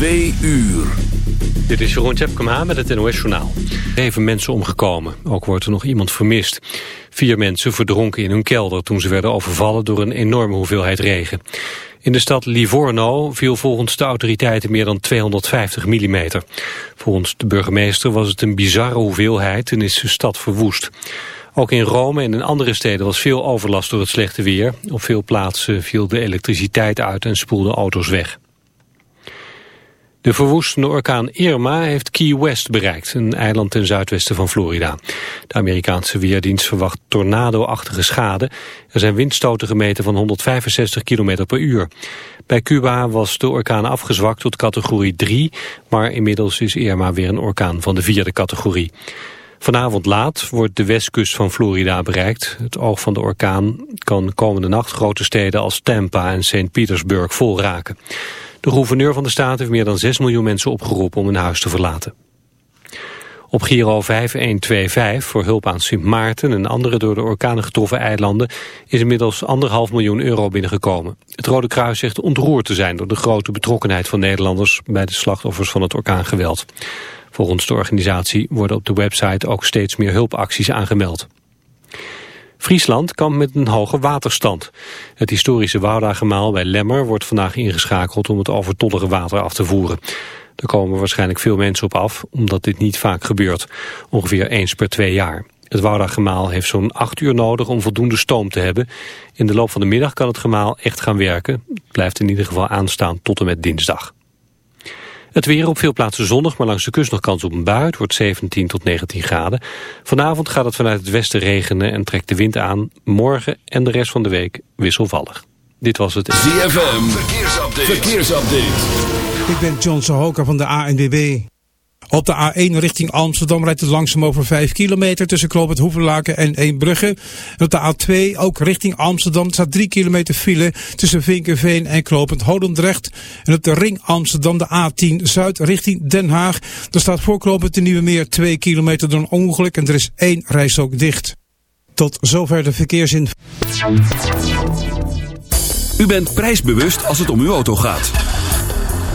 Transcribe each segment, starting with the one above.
2 uur. Dit is Jeroen Tjepkema met het NOS Journaal. Zeven mensen omgekomen. Ook wordt er nog iemand vermist. Vier mensen verdronken in hun kelder toen ze werden overvallen door een enorme hoeveelheid regen. In de stad Livorno viel volgens de autoriteiten meer dan 250 mm. Volgens de burgemeester was het een bizarre hoeveelheid en is de stad verwoest. Ook in Rome en in andere steden was veel overlast door het slechte weer. Op veel plaatsen viel de elektriciteit uit en spoelden auto's weg. De verwoestende orkaan Irma heeft Key West bereikt, een eiland ten zuidwesten van Florida. De Amerikaanse Weerdienst verwacht tornado-achtige schade. Er zijn windstoten gemeten van 165 km per uur. Bij Cuba was de orkaan afgezwakt tot categorie 3, maar inmiddels is Irma weer een orkaan van de vierde categorie. Vanavond laat wordt de westkust van Florida bereikt. Het oog van de orkaan kan komende nacht grote steden als Tampa en St. Petersburg vol raken. De gouverneur van de staat heeft meer dan 6 miljoen mensen opgeroepen om hun huis te verlaten. Op Giro 5125 voor hulp aan Sint Maarten en andere door de orkanen getroffen eilanden is inmiddels anderhalf miljoen euro binnengekomen. Het Rode Kruis zegt ontroerd te zijn door de grote betrokkenheid van Nederlanders bij de slachtoffers van het orkaangeweld. Volgens de organisatie worden op de website ook steeds meer hulpacties aangemeld. Friesland kampt met een hoge waterstand. Het historische Woudagemaal bij Lemmer wordt vandaag ingeschakeld om het overtollige water af te voeren. Er komen waarschijnlijk veel mensen op af, omdat dit niet vaak gebeurt. Ongeveer eens per twee jaar. Het Woudagemaal heeft zo'n acht uur nodig om voldoende stoom te hebben. In de loop van de middag kan het gemaal echt gaan werken. Het blijft in ieder geval aanstaan tot en met dinsdag. Het weer op veel plaatsen zonnig, maar langs de kust nog kans op een bui. Het wordt 17 tot 19 graden. Vanavond gaat het vanuit het westen regenen en trekt de wind aan. Morgen en de rest van de week wisselvallig. Dit was het... ZFM, verkeersupdate. verkeersupdate. Ik ben John Sahoka van de ANWB. Op de A1 richting Amsterdam rijdt het langzaam over 5 kilometer tussen Kloopend Hoevenlaken en Eembrugge. En op de A2 ook richting Amsterdam staat 3 kilometer file tussen Vinkenveen en Kloopend Holendrecht. En op de ring Amsterdam de A10 Zuid richting Den Haag. Daar staat voor Kloopend de Nieuwe Meer 2 kilometer door een ongeluk en er is één ook dicht. Tot zover de verkeersin. U bent prijsbewust als het om uw auto gaat.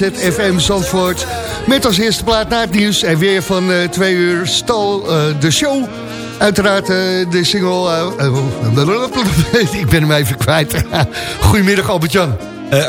ZFM Zandvoort. Met als eerste plaat naar het nieuws. En weer van uh, twee uur stal uh, de show. Uiteraard uh, de single... ik ben hem even kwijt. Goedemiddag Albert-Jan.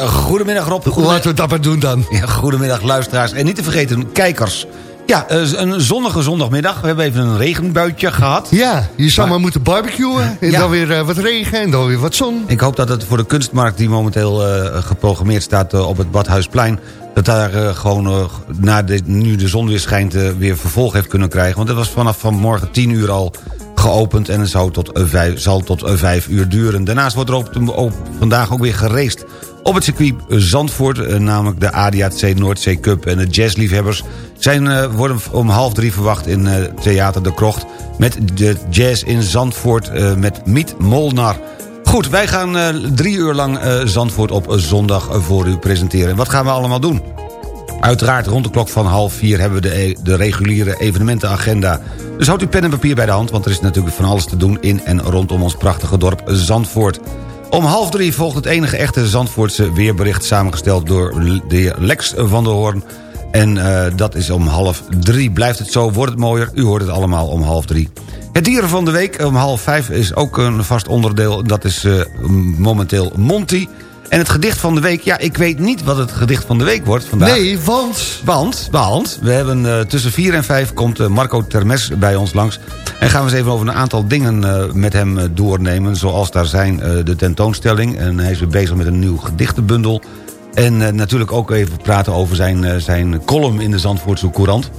Goedemiddag Rob. Goedemiddag. Laten we dat maar doen dan. Ja, goedemiddag luisteraars. En niet te vergeten, kijkers. Ja, eh, een zonnige zondagmiddag. We hebben even een regenbuitje gehad. Ja, je zou maar, moeten barbecuen. En dan weer wat regen en dan weer wat zon. Ik hoop dat het voor de kunstmarkt die momenteel uh, geprogrammeerd staat op het Badhuisplein... dat daar gewoon na de, nu de zon weer schijnt weer vervolg heeft kunnen krijgen. Want het was vanaf vanmorgen 10 uur al geopend en het zal tot, vijf, zal tot vijf uur duren. Daarnaast wordt er op, vandaag ook weer gereest op het circuit Zandvoort, namelijk de ADAC Noordzee Cup en de jazzliefhebbers zijn, worden om half drie verwacht in Theater de Krocht... met de jazz in Zandvoort met Miet Molnar. Goed, wij gaan drie uur lang Zandvoort op zondag voor u presenteren. En wat gaan we allemaal doen? Uiteraard rond de klok van half vier hebben we de, e-, de reguliere evenementenagenda. Dus houd uw pen en papier bij de hand... want er is natuurlijk van alles te doen in en rondom ons prachtige dorp Zandvoort. Om half drie volgt het enige echte Zandvoortse weerbericht... samengesteld door de heer Lex van der Hoorn... En uh, dat is om half drie. Blijft het zo, wordt het mooier. U hoort het allemaal om half drie. Het dieren van de week om half vijf is ook een vast onderdeel. Dat is uh, momenteel Monty. En het gedicht van de week, ja, ik weet niet wat het gedicht van de week wordt vandaag. Nee, want? Want, want, we hebben uh, tussen vier en vijf komt Marco Termes bij ons langs. En gaan we eens even over een aantal dingen met hem doornemen. Zoals daar zijn de tentoonstelling. En hij is weer bezig met een nieuw gedichtenbundel. En uh, natuurlijk ook even praten over zijn, uh, zijn column in de Zandvoortse Courant.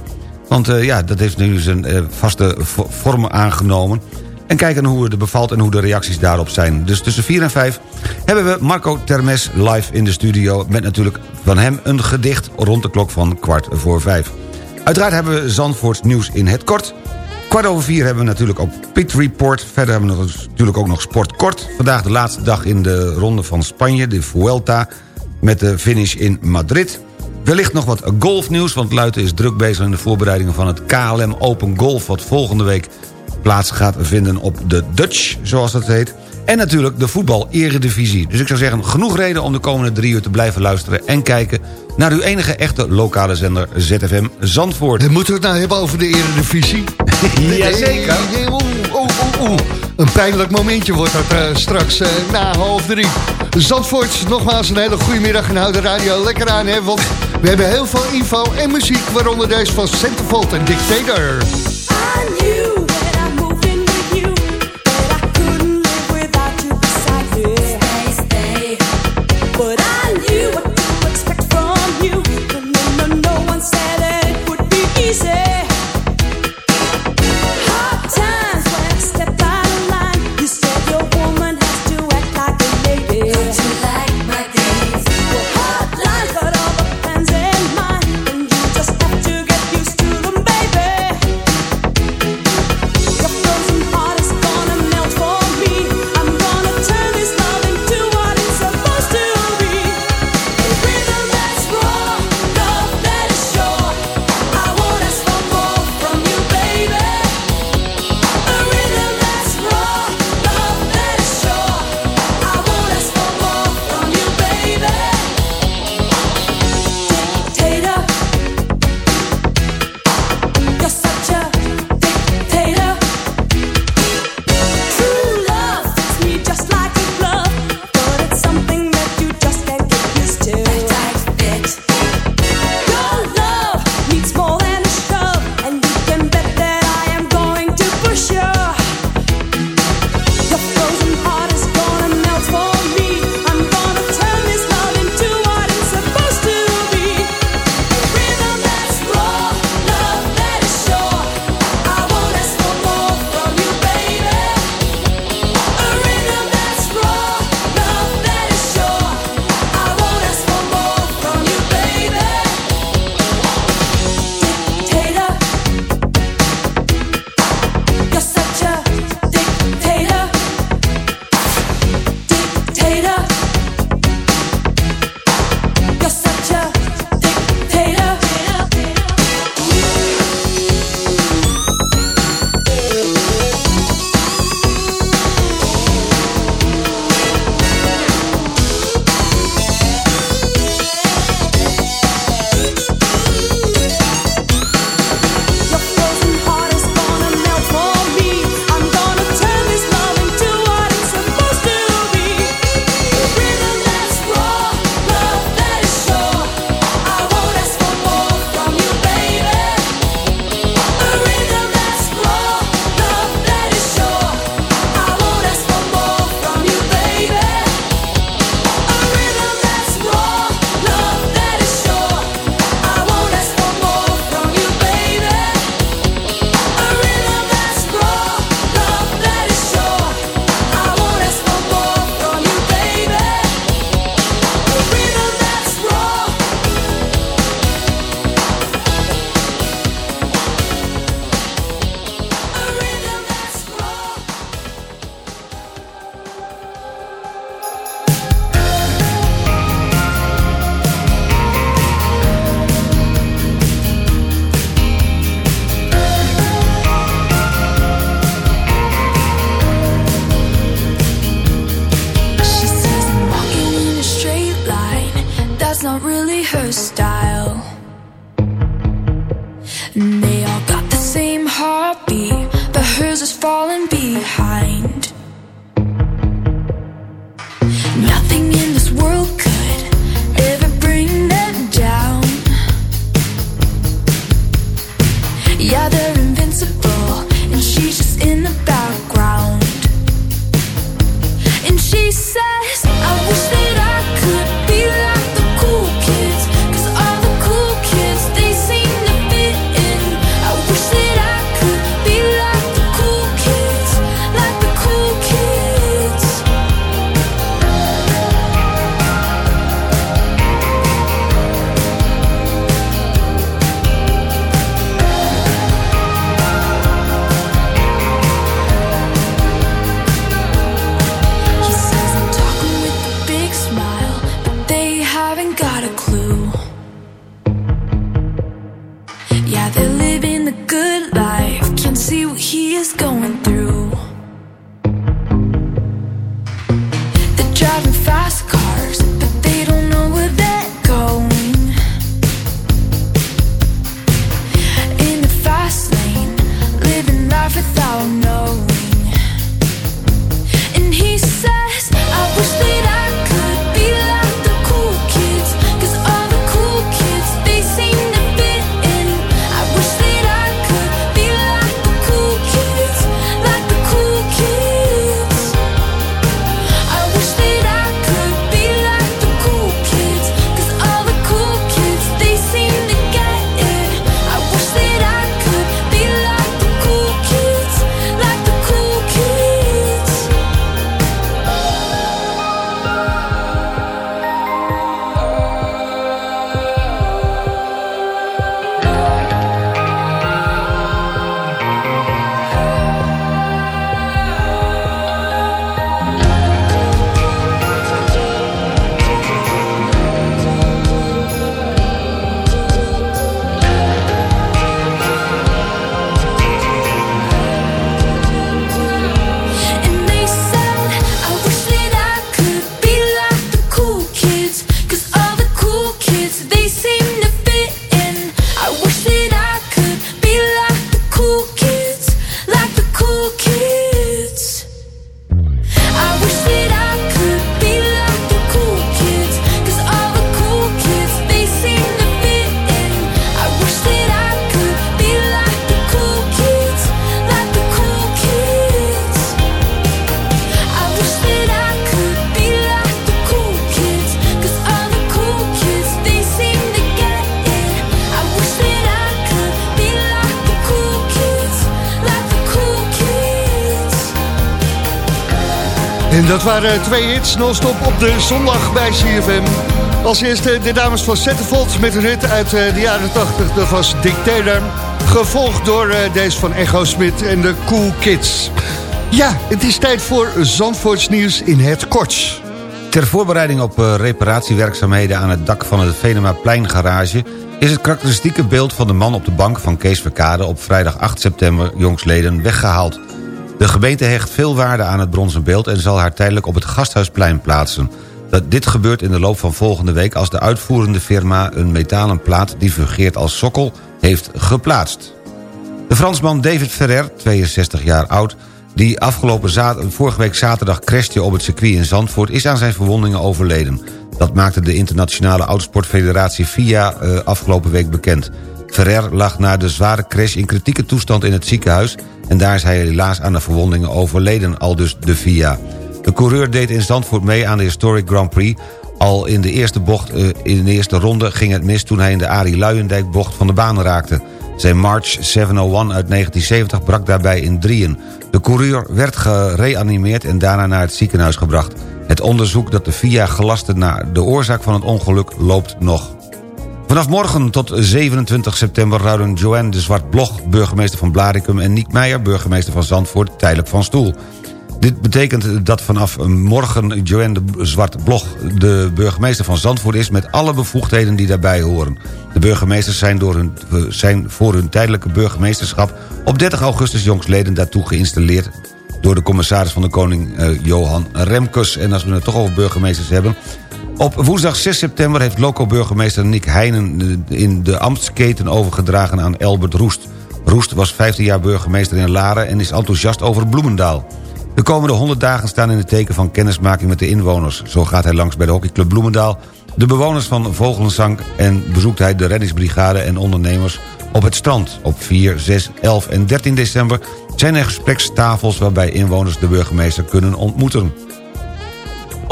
Want uh, ja, dat heeft nu zijn vaste vorm aangenomen. En kijken hoe het bevalt en hoe de reacties daarop zijn. Dus tussen 4 en 5 hebben we Marco Termes live in de studio... met natuurlijk van hem een gedicht rond de klok van kwart voor 5. Uiteraard hebben we Zandvoorts nieuws in het kort. Kwart over vier hebben we natuurlijk ook Pit Report. Verder hebben we natuurlijk ook nog Sport Kort. Vandaag de laatste dag in de ronde van Spanje, de Vuelta met de finish in Madrid. Wellicht nog wat golfnieuws, want Luiten is druk bezig... in de voorbereidingen van het KLM Open Golf... wat volgende week plaats gaat vinden op de Dutch, zoals dat heet. En natuurlijk de voetbal-eredivisie. Dus ik zou zeggen, genoeg reden om de komende drie uur te blijven luisteren... en kijken naar uw enige echte lokale zender ZFM Zandvoort. En moeten we het nou hebben over de eredivisie? Jazeker. Een pijnlijk momentje wordt dat uh, straks uh, na half drie. Zandvoort, nogmaals een hele goede middag en houd de radio lekker aan, hè, want we hebben heel veel info en muziek, waaronder deze van Centerfold en Dictator. Waren twee hits non-stop op de zondag bij CFM. Als eerste de dames van Zettervold met een hit uit eh, de jaren 80. Dat was Dictator. Gevolgd door eh, deze van Echo Smit en de Cool Kids. Ja, het is tijd voor Zandvoorts nieuws in het kort. Ter voorbereiding op eh, reparatiewerkzaamheden aan het dak van het Venema Pleingarage... is het karakteristieke beeld van de man op de bank van Kees Verkade... op vrijdag 8 september jongsleden weggehaald. De gemeente hecht veel waarde aan het bronzen beeld... en zal haar tijdelijk op het Gasthuisplein plaatsen. Dat dit gebeurt in de loop van volgende week... als de uitvoerende firma een metalen plaat die fungeert als sokkel heeft geplaatst. De Fransman David Ferrer, 62 jaar oud... die afgelopen vorige week zaterdag crashte op het circuit in Zandvoort... is aan zijn verwondingen overleden. Dat maakte de internationale autosportfederatie FIA eh, afgelopen week bekend. Ferrer lag na de zware crash in kritieke toestand in het ziekenhuis... en daar is hij helaas aan de verwondingen overleden, al dus de FIA. De coureur deed in Zandvoort mee aan de Historic Grand Prix... Al in de eerste, bocht, eh, in de eerste ronde ging het mis toen hij in de Arie Luijendijk bocht van de baan raakte. Zijn March 701 uit 1970 brak daarbij in drieën. De coureur werd gereanimeerd en daarna naar het ziekenhuis gebracht. Het onderzoek dat de FIA gelastte naar de oorzaak van het ongeluk loopt nog. Vanaf morgen tot 27 september ruilen Joanne de Zwart-Blog... burgemeester van Blaricum en Niek Meijer, burgemeester van Zandvoort... tijdelijk van stoel. Dit betekent dat vanaf morgen Joanne de Zwart-Blog... de burgemeester van Zandvoort is met alle bevoegdheden die daarbij horen. De burgemeesters zijn, door hun, zijn voor hun tijdelijke burgemeesterschap... op 30 augustus jongsleden daartoe geïnstalleerd door de commissaris van de Koning uh, Johan Remkes. En als we het toch over burgemeesters hebben... Op woensdag 6 september heeft loco-burgemeester Nick Heijnen... in de ambtsketen overgedragen aan Elbert Roest. Roest was 15 jaar burgemeester in Laren... en is enthousiast over Bloemendaal. De komende 100 dagen staan in het teken van kennismaking met de inwoners. Zo gaat hij langs bij de hockeyclub Bloemendaal... de bewoners van Vogelenzang en bezoekt hij de reddingsbrigade en ondernemers op het strand. Op 4, 6, 11 en 13 december zijn er gesprekstafels... waarbij inwoners de burgemeester kunnen ontmoeten.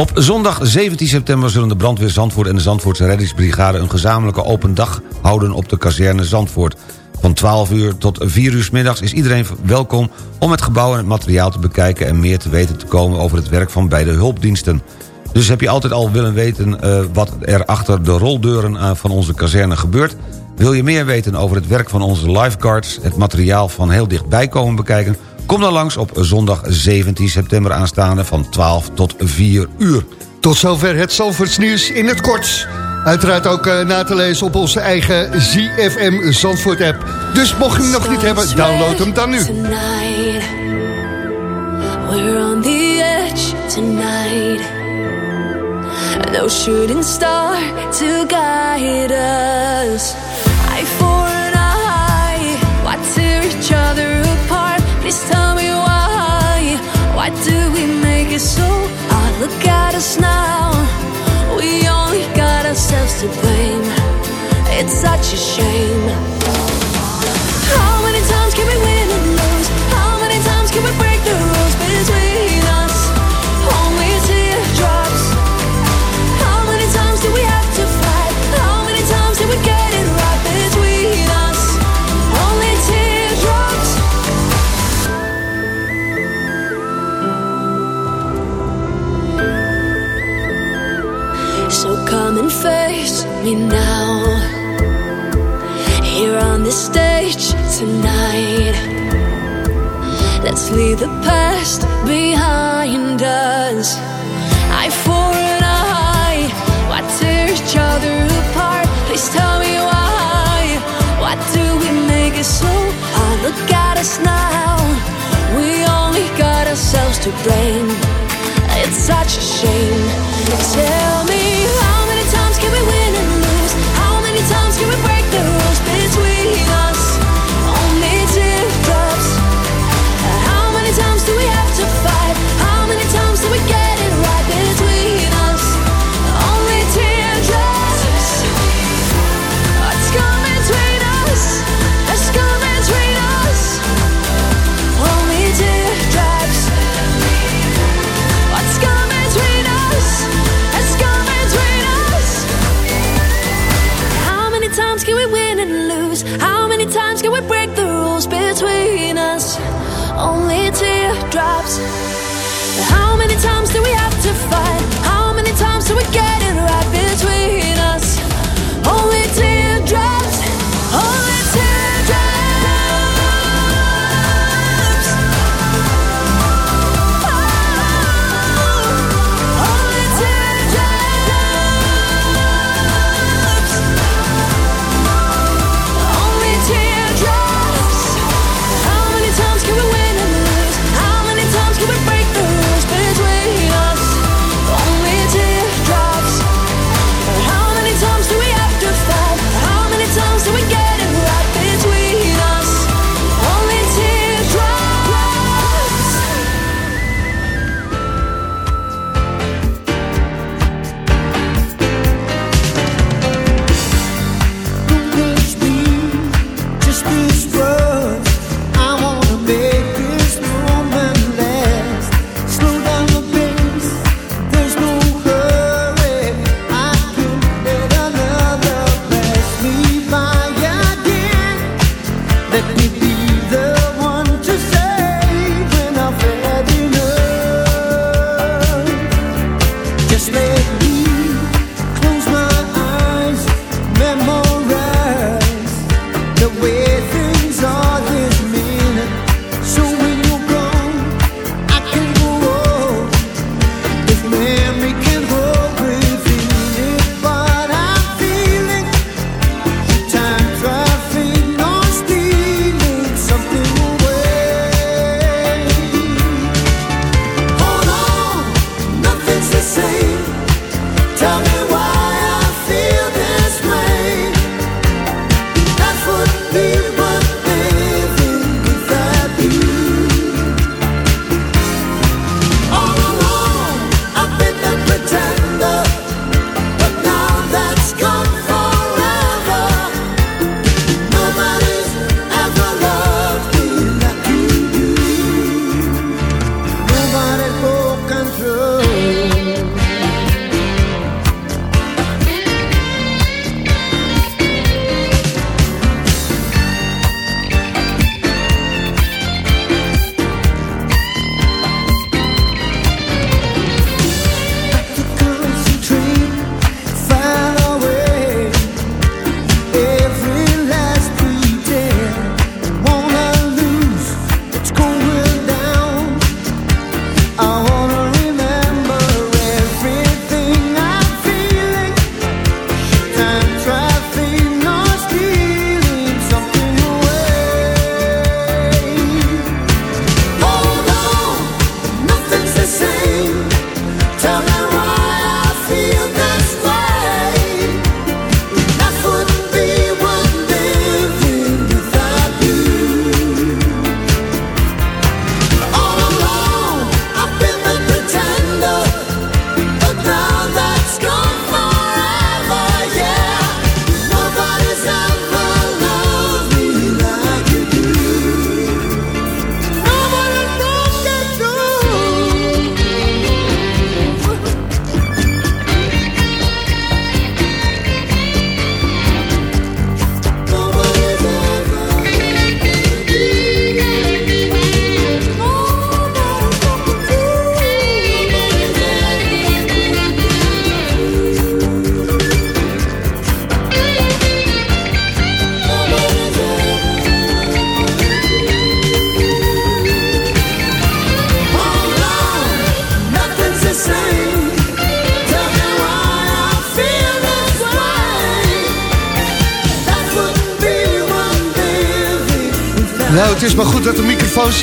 Op zondag 17 september zullen de brandweer Zandvoort en de Zandvoortse reddingsbrigade... een gezamenlijke open dag houden op de kazerne Zandvoort. Van 12 uur tot 4 uur middags is iedereen welkom... om het gebouw en het materiaal te bekijken... en meer te weten te komen over het werk van beide hulpdiensten. Dus heb je altijd al willen weten uh, wat er achter de roldeuren uh, van onze kazerne gebeurt... Wil je meer weten over het werk van onze lifeguards... het materiaal van heel dichtbij komen bekijken... kom dan langs op zondag 17 september aanstaande van 12 tot 4 uur. Tot zover het Zandvoorts nieuws in het kort. Uiteraard ook uh, na te lezen op onze eigen ZFM Zandvoort app. Dus mocht je hem nog niet hebben, download hem dan nu. Tonight, we're on the edge tonight. No shooting star to guide us. Eye for an eye, each other? Please tell me why. Why do we make it so hard? Look at us now. We only got ourselves to blame. It's such a shame. How many times can we win me now. Here on this stage tonight. Let's leave the past behind us. Eye for an eye. Why tear each other apart? Please tell me why. Why do we make it so hard? Look at us now. We only got ourselves to blame. It's such a shame. Tell me how many times can we win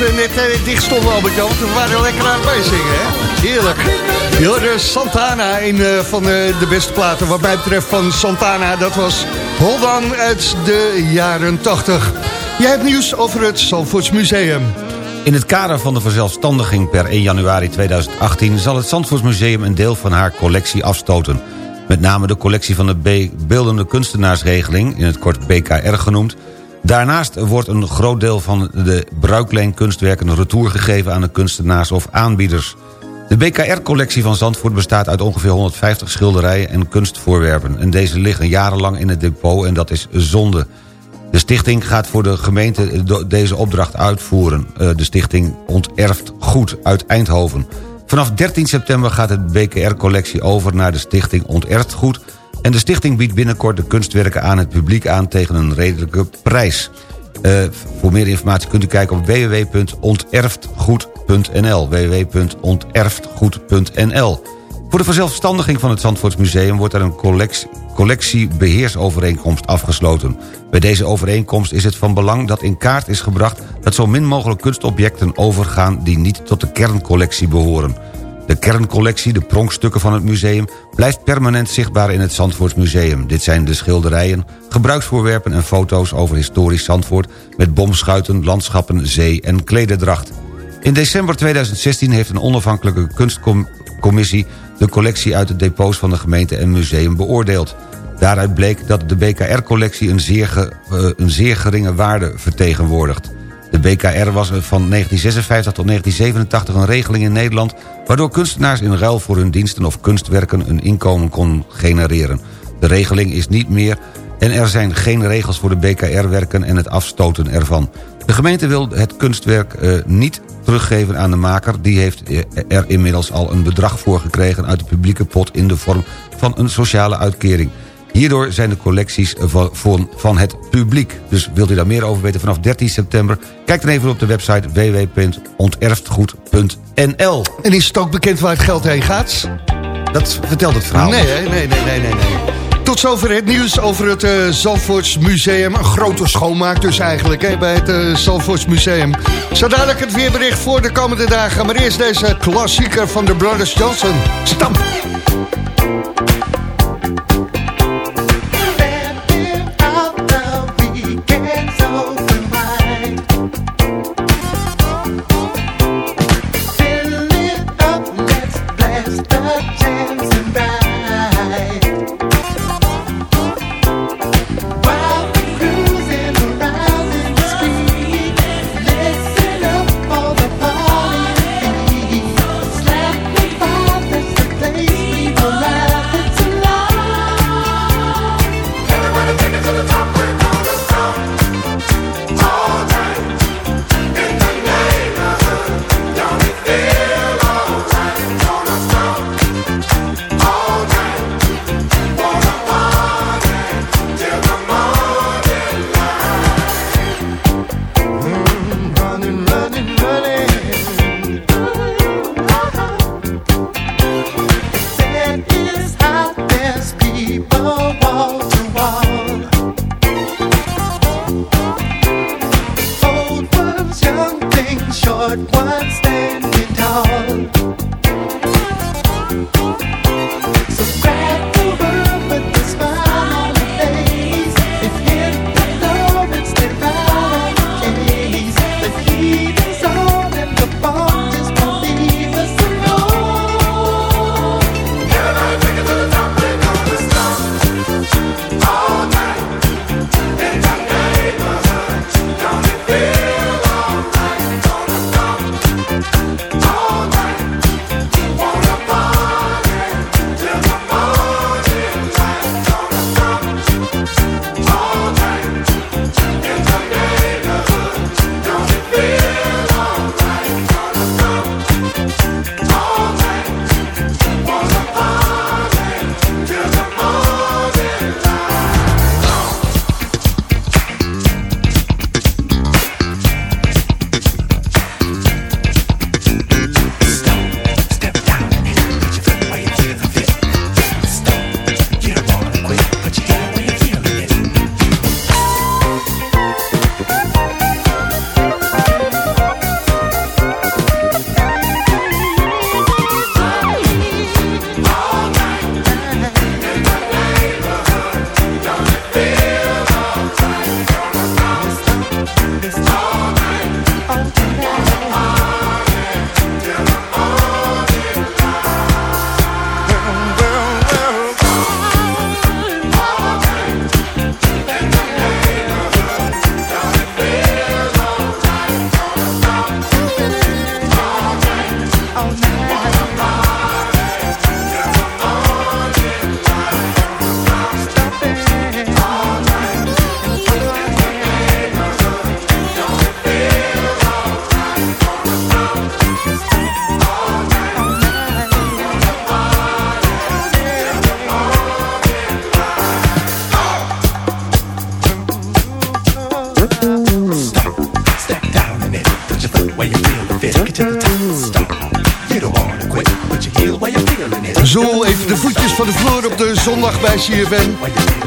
eh, net eh, dicht stonden, Albert-Jan. Want we waren lekker aan het bijzingen, hè? Heerlijk. Jorde Santana, een eh, van eh, de beste platen wat mij betreft van Santana. Dat was Hold On uit de jaren 80. Jij hebt nieuws over het Zandvoorts Museum. In het kader van de verzelfstandiging per 1 januari 2018... zal het Zandvoortsmuseum een deel van haar collectie afstoten. Met name de collectie van de Beeldende Kunstenaarsregeling... in het kort BKR genoemd... Daarnaast wordt een groot deel van de bruikleenkunstwerken retour gegeven aan de kunstenaars of aanbieders. De BKR-collectie van Zandvoort bestaat uit ongeveer 150 schilderijen en kunstvoorwerpen. En deze liggen jarenlang in het depot en dat is zonde. De stichting gaat voor de gemeente deze opdracht uitvoeren. Eh, De stichting onterft goed uit Eindhoven. Vanaf 13 september gaat de BKR-collectie over naar de stichting onterft goed... en de stichting biedt binnenkort de kunstwerken aan het publiek aan tegen een redelijke prijs. Eh, voor meer informatie kunt u kijken op www.onterftgoed.nl www.onterftgoed.nl Voor de verzelfstandiging van het Zandvoortsmuseum wordt er een collectie, collectiebeheersovereenkomst afgesloten. Bij deze overeenkomst is het van belang dat in kaart is gebracht... dat zo min mogelijk kunstobjecten overgaan die niet tot de kerncollectie behoren. De kerncollectie, de pronkstukken van het museum... blijft permanent zichtbaar in het Zandvoortsmuseum. Dit zijn de schilderijen, gebruiksvoorwerpen en foto's over historisch Zandvoort... met bomschuiten, landschappen, zee en klederdracht. In december 2016 heeft een onafhankelijke kunstcommissie... de collectie uit de depots van de gemeente en museum beoordeeld. Daaruit bleek dat de BKR-collectie een, eh, een zeer geringe waarde vertegenwoordigt. De BKR was van 1956 tot 1987 een regeling in Nederland... waardoor kunstenaars in ruil voor hun diensten of kunstwerken een inkomen kon genereren. De regeling is niet meer en er zijn geen regels voor de BKR-werken en het afstoten ervan. De gemeente wil het kunstwerk eh, niet teruggeven aan de maker. Die heeft eh, er inmiddels al een bedrag voor gekregen uit de publieke pot... in de vorm van een sociale uitkering. Hierdoor zijn de collecties van, van- het publiek. Dus wilt u daar meer over weten vanaf 13 september... kijk dan even op de website www.onterftgoed.nl. En is het ook bekend waar het geld heen gaat? Dat vertelt het verhaal. Nee, nee, nee, nee, nee, nee. Tot zover het nieuws over het Zandvoorts Museum. Een grote schoonmaak dus eigenlijk hè, bij het Zandvoorts Museum. Zo dadelijk het weerbericht voor de komende dagen. Maar eerst deze klassieker van de Brothers Johnson. Stamp! Zo even de voetjes van de vloer op de zondag bij CFM.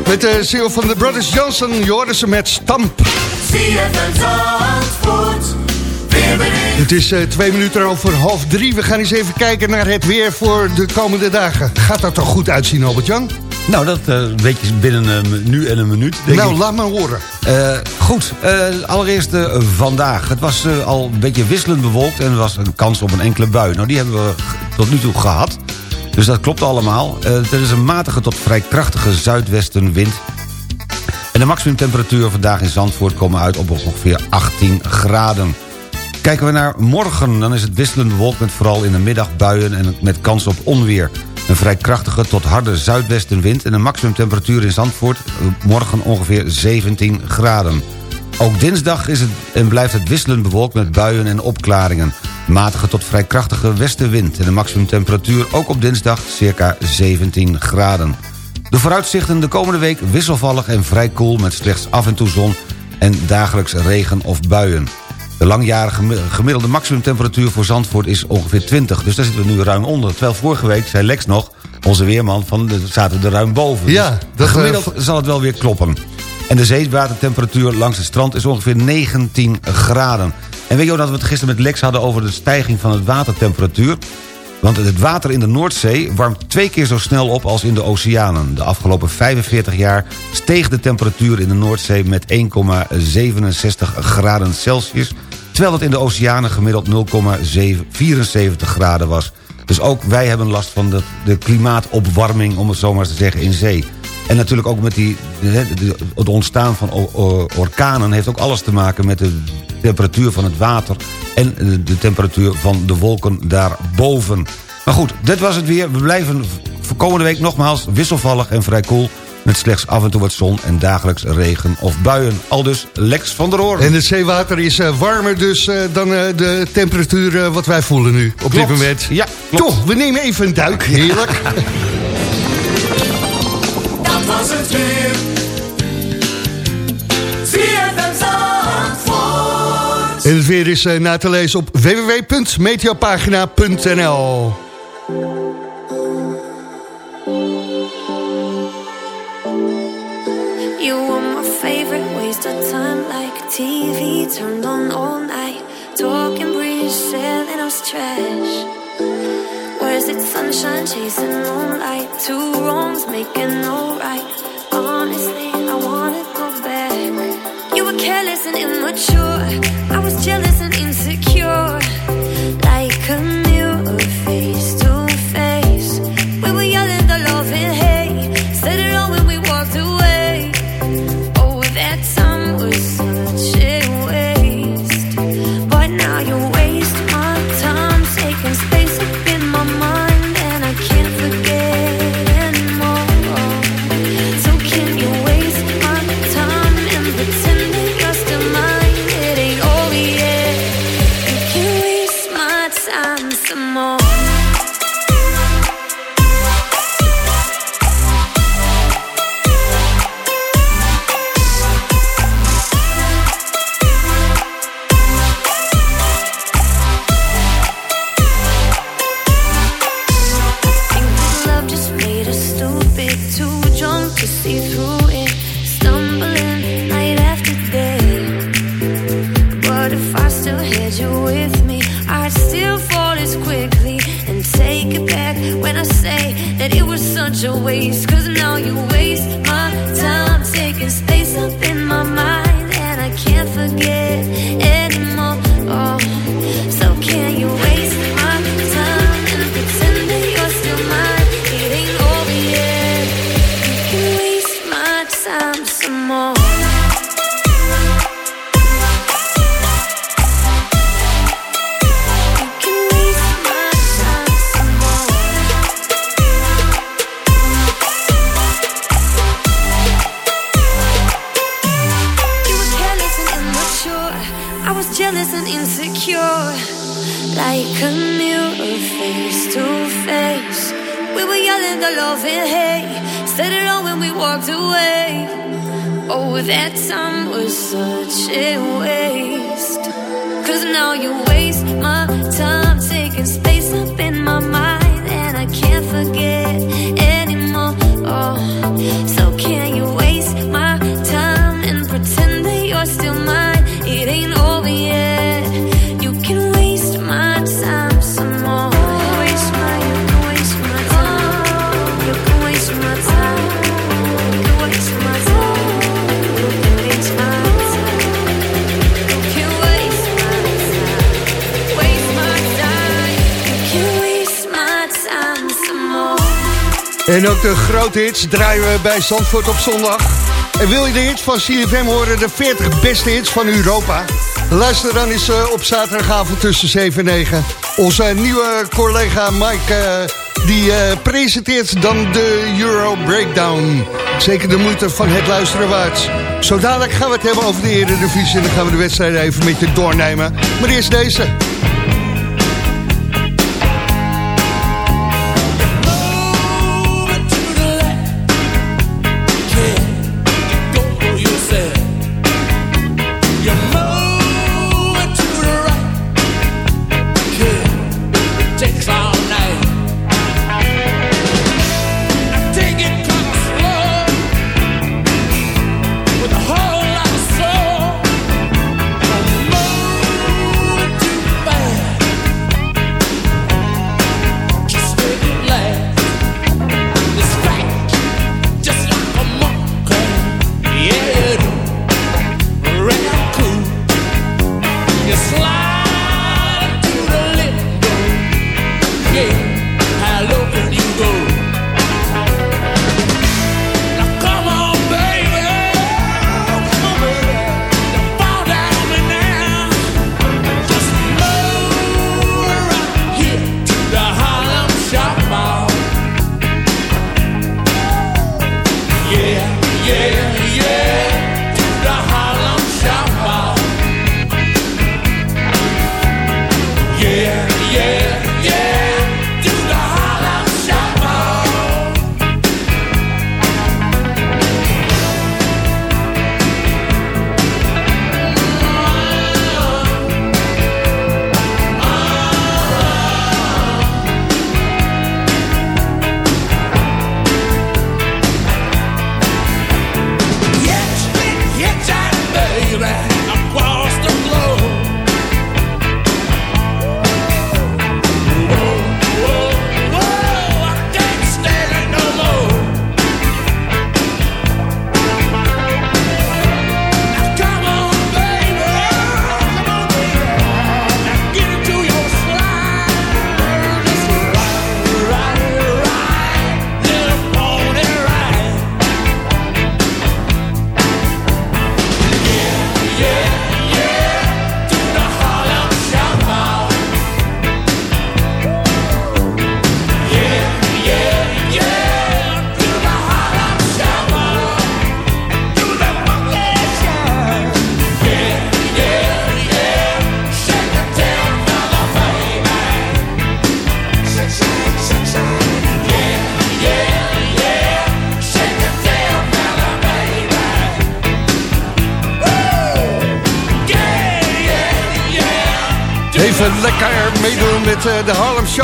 Met de CEO van de Brothers Johnson, Jorissen met Stamp. Het is twee minuten over half drie. We gaan eens even kijken naar het weer voor de komende dagen. Gaat dat er goed uitzien, Albert-Jan? Nou, dat eh, weet je binnen een nu en een minuut. Denk Nou, ik. laat maar horen. Eh, goed, eh, allereerst vandaag. Het was al een beetje wisselend bewolkt en er was een kans op een enkele bui. Nou, die hebben we tot nu toe gehad. Dus dat klopt allemaal. Er is een matige tot vrij krachtige zuidwestenwind. En de maximumtemperatuur vandaag in Zandvoort komen uit op ongeveer 18 graden. Kijken we naar morgen, dan is het wisselend bewolkt met vooral in de middag buien en met kans op onweer. Een vrij krachtige tot harde zuidwestenwind en een maximumtemperatuur in Zandvoort eh, morgen ongeveer 17 graden. Ook dinsdag is het en blijft het wisselend bewolkt met buien en opklaringen. Matige tot vrij krachtige westenwind en de maximumtemperatuur ook op dinsdag circa 17 graden. De vooruitzichten de komende week wisselvallig en vrij koel... met slechts af en toe zon en dagelijks regen of buien. De langjarige gemi- gemiddelde maximumtemperatuur voor Zandvoort is ongeveer 20. Dus daar zitten we nu ruim onder. Terwijl vorige week zei Lex nog, onze weerman... van de- zaten we er ruim boven. Ja, Dus dat, eh, gemiddeld zal het wel weer kloppen. En de zeewatertemperatuur langs het strand is ongeveer 19 graden. En weet je ook dat we het gisteren met Lex hadden... over de stijging van het watertemperatuur? Want het water in de Noordzee warmt twee keer zo snel op als in de oceanen. De afgelopen 45 jaar steeg de temperatuur in de Noordzee met 1,67 graden Celsius... terwijl het in de oceanen gemiddeld 0,74 graden was. Dus ook wij hebben last van de, de klimaatopwarming, om het zo maar te zeggen, in zee. En natuurlijk ook met die, het ontstaan van orkanen... heeft ook alles te maken met de temperatuur van het water... en de- temperatuur van de wolken daarboven. Maar goed, dit was het weer. We blijven voor komende week nogmaals wisselvallig en vrij koel... met slechts af en toe wat zon en dagelijks regen of buien. Aldus Lex van der Hoorn. En het zeewater is eh, warmer dus eh, dan eh, de temperatuur wat wij voelen nu op dit moment. Ja, klopt. Toch, we nemen even een duik. Heerlijk. Dat was het weer. ZFM Zandvoort. En het weer is eh, na te lezen op www.meteopagina.nl You were my favorite waste of time, like TV turned on all night. Talking selling us trash. Sunshine chasing moonlight? Two wrongs making no right. Honestly, I wanna go back. You were careless and immature. I was jealous and insecure. En ook de grote hits draaien we bij Zandvoort op zondag. En wil je de hits van CFM horen, de 40 beste hits van Europa? Luister dan eens eh, op zaterdagavond tussen 7 en 9. Onze nieuwe collega Mike, eh, die eh, presenteert dan de Euro Breakdown. Zeker de moeite van het luisteren waard. Zo dadelijk gaan we het hebben over de Eredivisie... en dan gaan we de wedstrijden even met je doornemen. Maar eerst deze.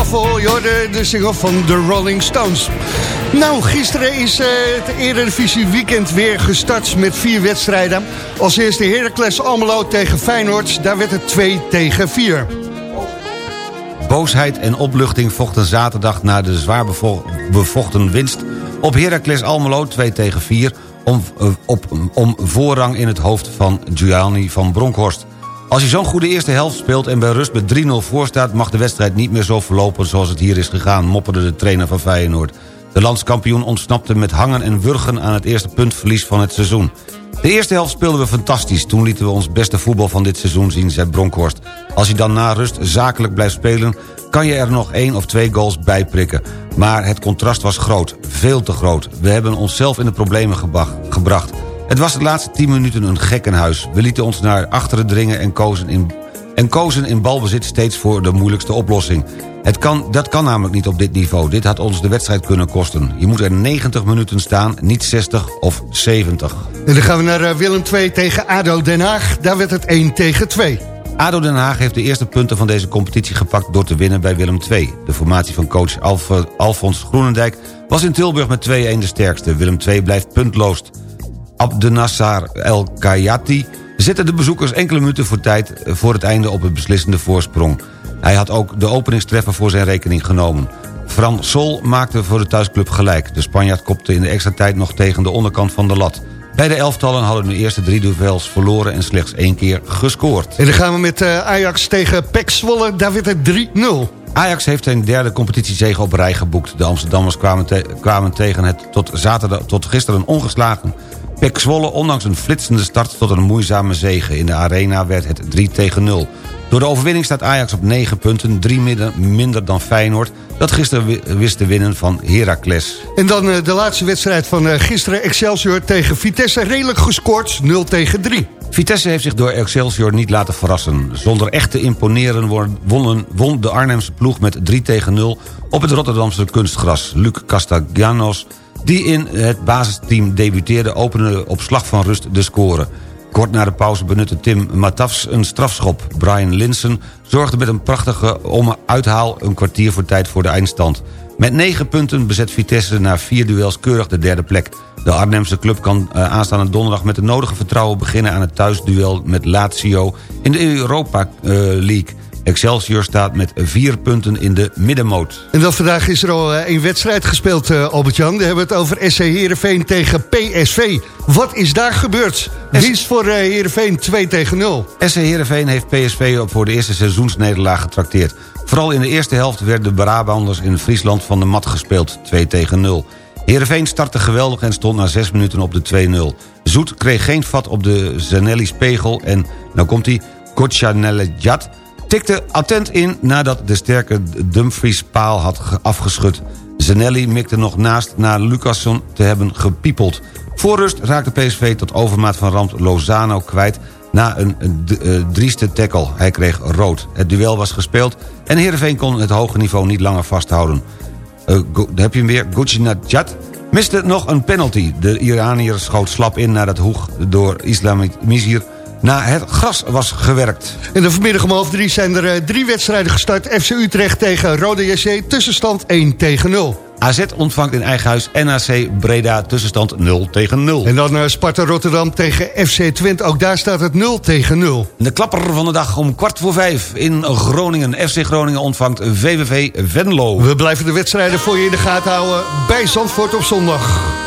De, single van de Rolling Stones. Nou, gisteren is uh, het Eredivisie weekend weer gestart met vier wedstrijden. Als eerste Heracles Almelo tegen Feyenoord. Daar werd het 2 tegen 4. Boosheid en opluchting vochten zaterdag na de zwaar bevo bevochten winst... op Heracles Almelo 2 tegen 4... Om, uh, op, om voorrang in het hoofd van Gianni van Bronckhorst. Als je zo'n goede eerste helft speelt en bij rust met 3-0 voor staat... mag de wedstrijd niet meer zo verlopen zoals het hier is gegaan... mopperde de trainer van Feyenoord. De landskampioen ontsnapte met hangen en wurgen aan het eerste puntverlies van het seizoen. De eerste helft speelden we fantastisch. Toen lieten we ons beste voetbal van dit seizoen zien, zei Bronkhorst. Als je dan na rust zakelijk blijft spelen... kan je er nog één of twee goals bij prikken. Maar het contrast was groot, veel te groot. We hebben onszelf in de problemen gebracht. Het was de laatste 10 minuten een gekkenhuis. We lieten ons naar achteren dringen en kozen in, en kozen in balbezit steeds voor de moeilijkste oplossing. Het kan, dat kan namelijk niet op dit niveau. Dit had ons de wedstrijd kunnen kosten. Je moet er 90 minuten staan, niet 60 of 70. En dan gaan we naar eh, Willem 2 tegen ADO Den Haag. Daar werd het 1 tegen 2. ADO Den Haag heeft de eerste punten van deze competitie gepakt... door te winnen bij Willem II. De formatie van coach Alf, Alfons Groenendijk was in Tilburg met 2-1 de sterkste. Willem II blijft puntloos. Abdenassar El Kayati zette de bezoekers enkele minuten voor, tijd, voor het einde op het beslissende voorsprong. Hij had ook de openingstreffer voor zijn rekening genomen. Fran Sol maakte voor de thuisclub gelijk. De Spanjaard kopte in de extra tijd nog tegen de onderkant van de lat. Beide elftallen hadden de eerste drie duels verloren en slechts één keer gescoord. En dan gaan we met uh, Ajax tegen Pek Zwolle. Daar werd het 3-0. Ajax heeft zijn derde competitiezege op rij geboekt. De Amsterdammers kwamen, te- kwamen tegen het tot, zaterdag, tot gisteren ongeslagen Pek Zwolle... ondanks een flitsende start tot een moeizame zege. In de arena werd het 3 tegen 0. Door de overwinning staat Ajax op 9 punten, 3 minder, minder dan Feyenoord... dat gisteren wi- wist te winnen van Heracles. En dan eh, de laatste wedstrijd van eh, gisteren. Excelsior tegen Vitesse. Redelijk gescoord. 0 tegen 3. Vitesse heeft zich door Excelsior niet laten verrassen. Zonder echt te imponeren won- wonnen, won de Arnhemse ploeg met 3 tegen 0... op het Rotterdamse kunstgras. Luc Castellanos, die in het basisteam debuteerde... opende op slag van rust de score. Kort na de pauze benutte Tim Matafs een strafschop. Brian Linsen zorgde met een prachtige om uithaal... een kwartier voor tijd voor de eindstand. Met 9 punten bezet Vitesse na vier duels keurig de derde plek. De Arnhemse club kan eh, aanstaande donderdag met de nodige vertrouwen... beginnen aan het thuisduel met Lazio in de Europa eh, League. Excelsior staat met vier punten in de middenmoot. En dan vandaag is er al eh, één wedstrijd gespeeld, eh, Albert-Jan. We hebben het over SC Heerenveen tegen PSV. Wat is daar gebeurd? Winst voor eh, Heerenveen 2 tegen 0. SC Heerenveen heeft PSV op voor de eerste seizoensnederlaag getrakteerd. Vooral in de eerste helft werden de Brabanders in Friesland van de mat gespeeld, 2 tegen 0. Heerenveen startte geweldig en stond na 6 minuten op de 2-0. Zoet kreeg geen vat op de Zanelli-spegel en, nou komt hij, Kotjanelejad tikte attent in nadat de sterke Dumfries paal had ge- afgeschud. Zanelli mikte nog naast na Lucasson te hebben gepiepeld. Voor rust raakte PSV tot overmaat van ramp Lozano kwijt... na een d- eh, drieste tackle. Hij kreeg rood. Het duel was gespeeld en Heerenveen kon het hoge niveau niet langer vasthouden. Daar heb je hem weer, Gucci miste nog een penalty. De Iranier schoot slap in nadat Hoeg door Islamit Mizir... naar het gras was gewerkt. En dan vanmiddag om half drie zijn er eh, drie wedstrijden gestart. FC Utrecht tegen Rode JC, tussenstand 1 tegen 0. AZ ontvangt in eigen huis NAC Breda tussenstand 0 tegen 0. En dan eh, Sparta Rotterdam tegen FC Twente. Ook daar staat het 0 tegen 0. De klapper van de dag om kwart voor vijf in Groningen. FC Groningen ontvangt VVV Venlo. We blijven de wedstrijden voor je in de gaten houden bij Zandvoort op zondag.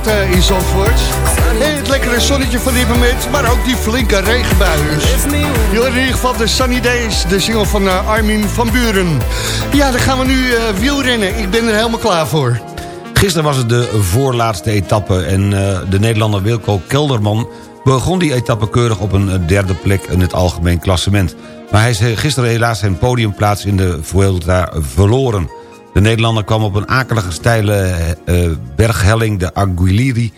In Zandvoort. Het lekkere zonnetje van dit moment, maar ook die flinke regenbuiers. Je hoort in ieder geval de Sunny Days, de single van eh, Armin van Buren. Ja, dan gaan we nu eh, wielrennen. Ik ben er helemaal klaar voor. Gisteren was het de voorlaatste etappe en eh, de Nederlander Wilco Kelderman begon die etappe keurig op een derde plek in het algemeen klassement. Maar hij is gisteren helaas zijn podiumplaats in de Vuelta verloren. De Nederlander kwam op een akelige steile eh, eh, berghelling, de Aguiliri...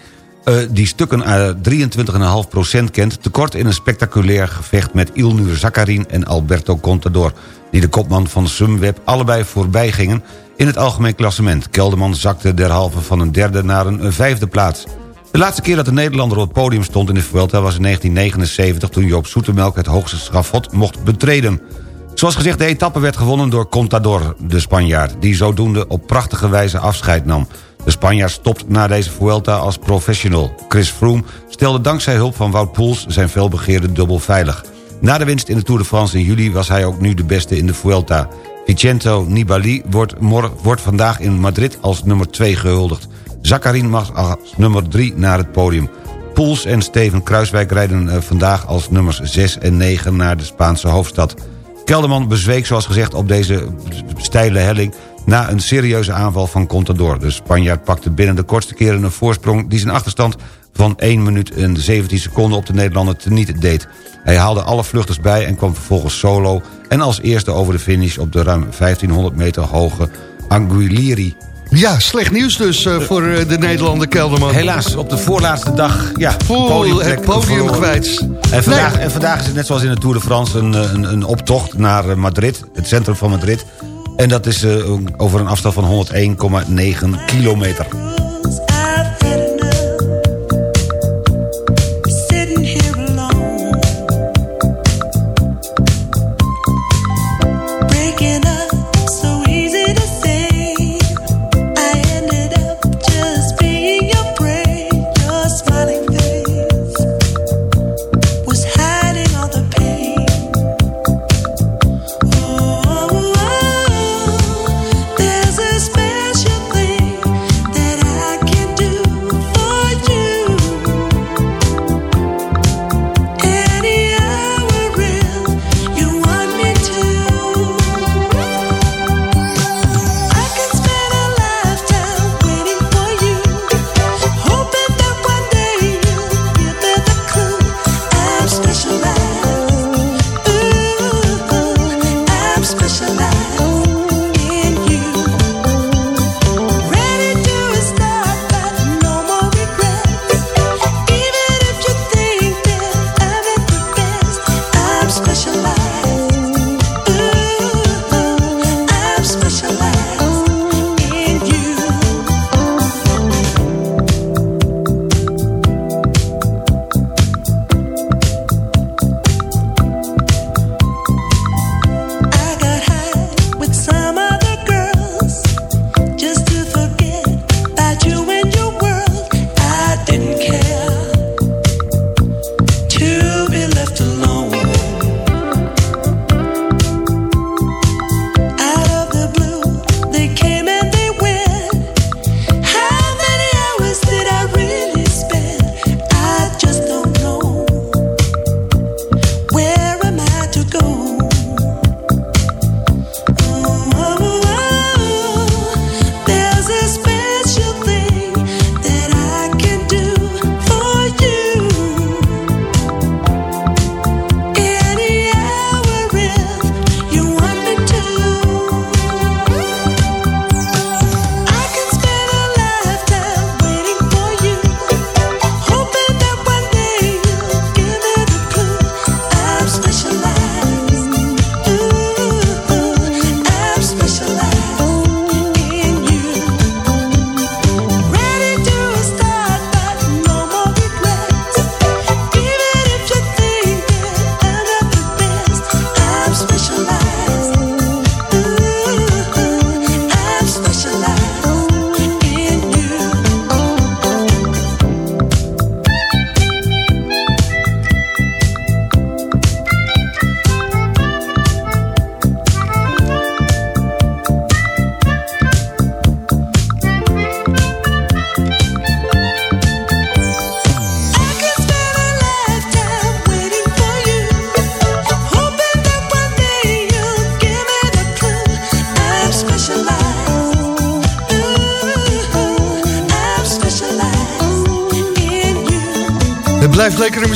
eh, die stukken uit 23,5% kent... tekort in een spectaculair gevecht met Ilnur Zakarin en Alberto Contador... die de kopman van Sumweb allebei voorbij gingen in het algemeen klassement. Kelderman zakte derhalve van een derde naar een vijfde plaats. De laatste keer dat de Nederlander op het podium stond in de Vuelta... was in 1979 toen Joop Zoetemelk het hoogste schafot mocht betreden. Zoals gezegd, de etappe werd gewonnen door Contador, de Spanjaard... die zodoende op prachtige wijze afscheid nam. De Spanjaard stopt na deze Vuelta als professional. Chris Froome stelde dankzij hulp van Wout Poels zijn veelbegeerde dubbel veilig. Na de winst in de Tour de France in juli was hij ook nu de beste in de Vuelta. Vicento Nibali wordt, wordt vandaag in Madrid als nummer 2 gehuldigd. Zakarin mag als nummer 3 naar het podium. Poels en Steven Kruiswijk rijden eh, vandaag als nummers 6 en 9 naar de Spaanse hoofdstad. Kelderman bezweek zoals gezegd op deze steile helling... na een serieuze aanval van Contador. De Spanjaard pakte binnen de kortste keren een voorsprong... die zijn achterstand van 1 minuut en 17 seconden op de Nederlander teniet deed. Hij haalde alle vluchters bij en kwam vervolgens solo... en als eerste over de finish op de ruim 1500 meter hoge Anguiliri. Ja, slecht nieuws dus eh, voor eh, de Nederlander Kelderman. Helaas, op de voorlaatste dag, ja, podiumplek het podium kwijt. En vandaag, Nee. en vandaag is het net zoals in de Tour de France een, eh, een, een optocht naar Madrid, het centrum van Madrid. En dat is over een afstand van 101,9 kilometer.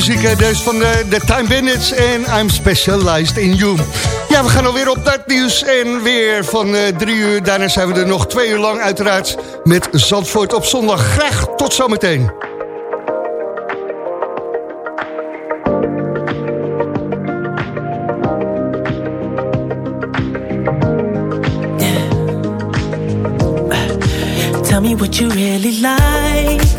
Muziek? Deze van de, de Time Bandits en I'm Specialized in You. Ja, we gaan alweer op het nieuws en weer van eh, drie uur. Daarna zijn we er nog twee uur lang uiteraard met Zandvoort op zondag. Graag tot zometeen. Tell me what you really like.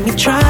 let me try